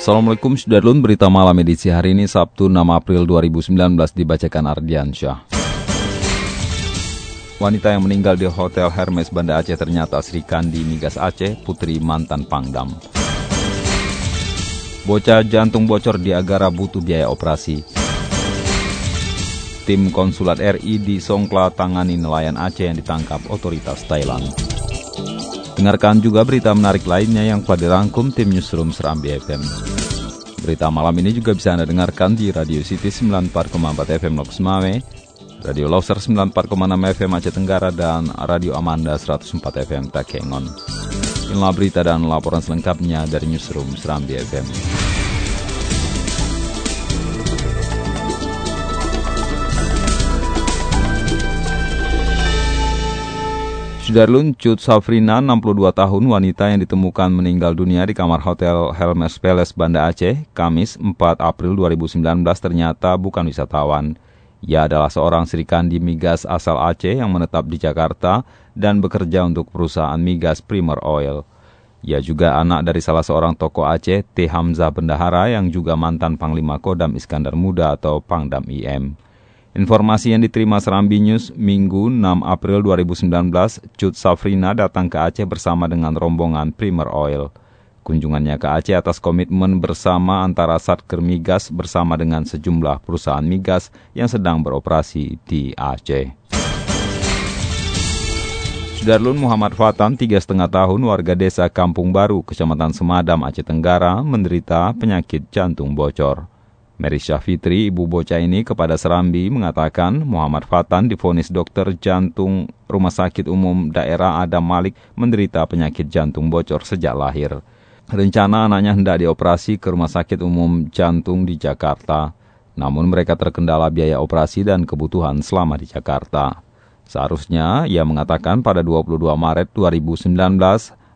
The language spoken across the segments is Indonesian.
Assalamualaikum Sudarlun, berita malam edisi hari ini Sabtu 6 April 2019 dibacakan Ardiansyah. Wanita yang meninggal di Hotel Hermes Banda Aceh ternyata Sri Kandi Migas Aceh, putri mantan Pangdam. Bocah jantung bocor di Agara butuh biaya operasi. Tim konsulat RI di Songkla tangani nelayan Aceh yang ditangkap otoritas Thailand. Dengarkan juga berita menarik lainnya yang telah dirangkum tim Newsroom Serambi FM. Berita malam ini juga bisa Anda dengarkan di Radio City 94,4 FM Lok Semawe, Radio Loser 94,6 FM Aceh Tenggara, dan Radio Amanda 104 FM Takengon. Inilah berita dan laporan selengkapnya dari Newsroom Serambi FM. Sudarlun Cut Safrina, 62 tahun, wanita yang ditemukan meninggal dunia di kamar Hotel Helmes Palace Banda Aceh, Kamis 4 April 2019 ternyata bukan wisatawan. Ia adalah seorang Sri Kandi migas asal Aceh yang menetap di Jakarta dan bekerja untuk perusahaan migas Primer Oil. Ia juga anak dari salah seorang tokoh Aceh, T. Hamzah Bendahara yang juga mantan Panglima Kodam Iskandar Muda atau Pangdam IM. Informasi yang diterima Serambi News Minggu 6 April 2019, Cut Safrina datang ke Aceh bersama dengan rombongan Primer Oil. Kunjungannya ke Aceh atas komitmen bersama antara Satker Migas bersama dengan sejumlah perusahaan migas yang sedang beroperasi di Aceh. Sudarlun Muhammad Fatan, tiga setengah tahun, warga desa Kampung Baru, Kecamatan Semadam, Aceh Tenggara, menderita penyakit jantung bocor. Mary Syafitri, ibu bocah ini kepada Serambi mengatakan Muhammad Fatan difonis dokter jantung Rumah Sakit Umum Daerah Adam Malik menderita penyakit jantung bocor sejak lahir. Rencana anaknya hendak dioperasi ke Rumah Sakit Umum Jantung di Jakarta. Namun mereka terkendala biaya operasi dan kebutuhan selama di Jakarta. Seharusnya ia mengatakan pada 22 Maret 2019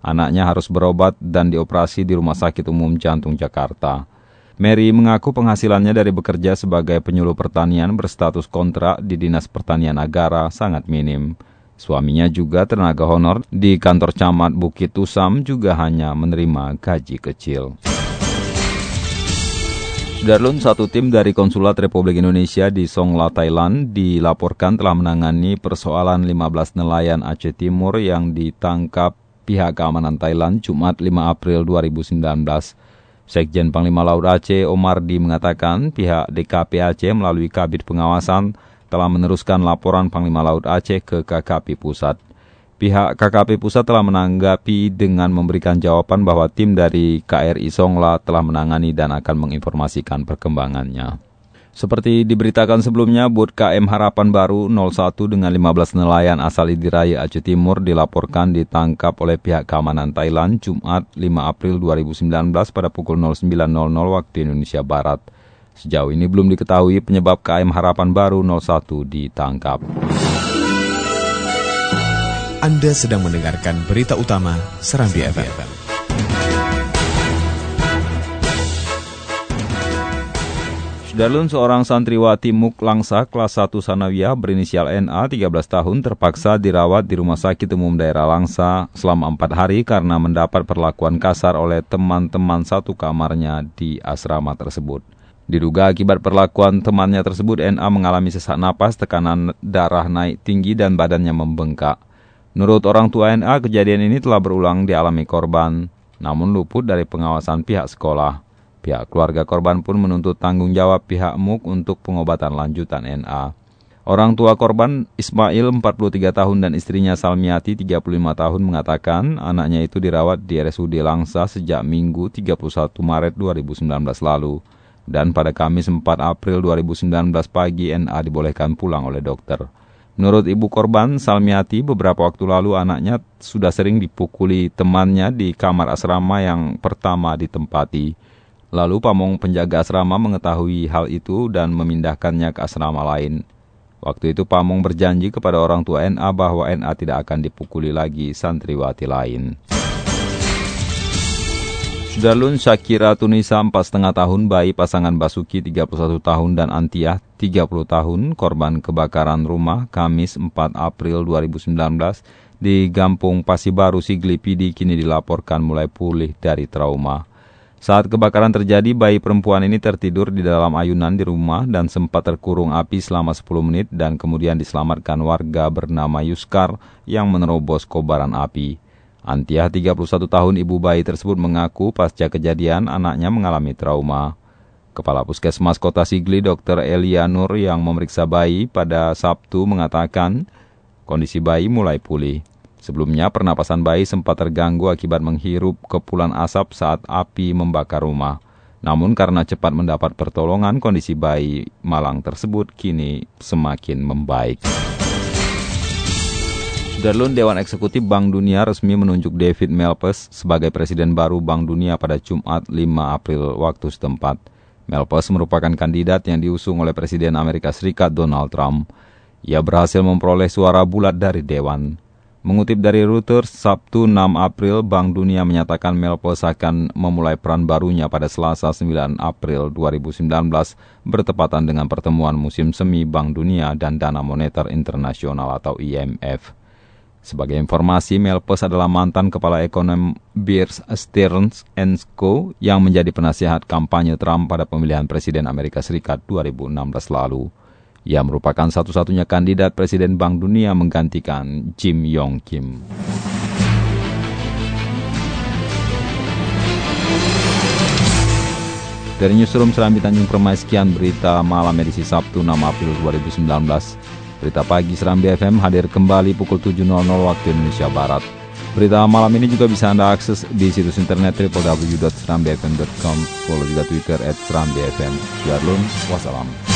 anaknya harus berobat dan dioperasi di Rumah Sakit Umum Jantung Jakarta. Mary mengaku penghasilannya dari bekerja sebagai penyuluh pertanian berstatus kontrak di Dinas Pertanian Agara sangat minim. Suaminya juga tenaga honor di kantor camat Bukit Tusam juga hanya menerima gaji kecil. Darlun, satu tim dari Konsulat Republik Indonesia di Songla, Thailand dilaporkan telah menangani persoalan 15 nelayan Aceh Timur yang ditangkap pihak keamanan Thailand Jumat 5 April 2019. Sekjen Panglima Laut Aceh Omardi mengatakan pihak DKP Aceh melalui Kabit Pengawasan telah meneruskan laporan Panglima Laut Aceh ke KKP Pusat. Pihak KKP Pusat telah menanggapi dengan memberikan jawaban bahwa tim dari KRI Songla telah menangani dan akan menginformasikan perkembangannya. Seperti diberitakan sebelumnya, Bud KM Harapan Baru 01 dengan 15 nelayan asal Idiraya Aceh Timur dilaporkan ditangkap oleh pihak keamanan Thailand Jumat 5 April 2019 pada pukul 09.00 waktu Indonesia Barat. Sejauh ini belum diketahui penyebab KM Harapan Baru 01 ditangkap. Anda sedang mendengarkan berita utama Serambi FM. Darlun seorang santriwati Muk Langsa kelas 1 Sanawiyah berinisial NA 13 tahun terpaksa dirawat di Rumah Sakit Umum Daerah Langsa selama 4 hari karena mendapat perlakuan kasar oleh teman-teman satu kamarnya di asrama tersebut. Diduga akibat perlakuan temannya tersebut, NA mengalami sesak napas, tekanan darah naik tinggi dan badannya membengkak. Menurut orang tua NA, kejadian ini telah berulang dialami korban, namun luput dari pengawasan pihak sekolah. Pihak keluarga korban pun menuntut tanggung jawab pihak MUK untuk pengobatan lanjutan NA. Orang tua korban Ismail 43 tahun dan istrinya Salmiati 35 tahun mengatakan anaknya itu dirawat di RSUD Langsa sejak Minggu 31 Maret 2019 lalu. Dan pada Kamis 4 April 2019 pagi NA dibolehkan pulang oleh dokter. Menurut ibu korban, Salmiati, beberapa waktu lalu anaknya sudah sering dipukuli temannya di kamar asrama yang pertama ditempati. Lalu pamong penjaga asrama mengetahui hal itu dan memindahkannya ke asrama lain. Waktu itu pamong berjanji kepada orang tua NA bahwa NA tidak akan dipukuli lagi santriwati lain. Sudarlun Syakira Tunisa 4,5 tahun, bayi pasangan Basuki 31 tahun dan Antiah 30 tahun, korban kebakaran rumah Kamis 4 April 2019 di Gampung Pasibaru Sigli Pidi kini dilaporkan mulai pulih dari trauma. Saat kebakaran terjadi, bayi perempuan ini tertidur di dalam ayunan di rumah dan sempat terkurung api selama 10 menit dan kemudian diselamatkan warga bernama Yuskar yang menerobos kobaran api. Antiah 31 tahun ibu bayi tersebut mengaku pasca kejadian anaknya mengalami trauma. Kepala Puskesmas Kota Sigli Dr. Elia Nur yang memeriksa bayi pada Sabtu mengatakan kondisi bayi mulai pulih. Sebelumnya, pernapasan bayi sempat terganggu akibat menghirup kepulan asap saat api membakar rumah. Namun karena cepat mendapat pertolongan, kondisi bayi malang tersebut kini semakin membaik. Darlun Dewan Eksekutif Bank Dunia resmi menunjuk David Malpass sebagai Presiden baru Bank Dunia pada Jumat 5 April waktu setempat. Malpass merupakan kandidat yang diusung oleh Presiden Amerika Serikat Donald Trump. Ia berhasil memperoleh suara bulat dari Dewan. Mengutip dari Reuters, Sabtu 6 April, Bank Dunia menyatakan Melpos akan memulai peran barunya pada Selasa 9 April 2019 bertepatan dengan pertemuan musim semi Bank Dunia dan Dana Moneter Internasional atau IMF. Sebagai informasi, Melpos adalah mantan kepala ekonom Bears Stearns Co yang menjadi penasihat kampanye Trump pada pemilihan Presiden Amerika Serikat 2016 lalu. Ia merupakan satu-satunya kandidat Presiden Bank Dunia menggantikan Jim Yong Kim. Dari Newsroom Serambi Tanjung Permai, sekian berita malam edisi Sabtu 6 April 2019. Berita pagi Serambi FM hadir kembali pukul 7.00 waktu Indonesia Barat. Berita malam ini juga bisa Anda akses di situs internet www.serambifm.com. Follow juga Twitter at Serambi FM. Wassalam.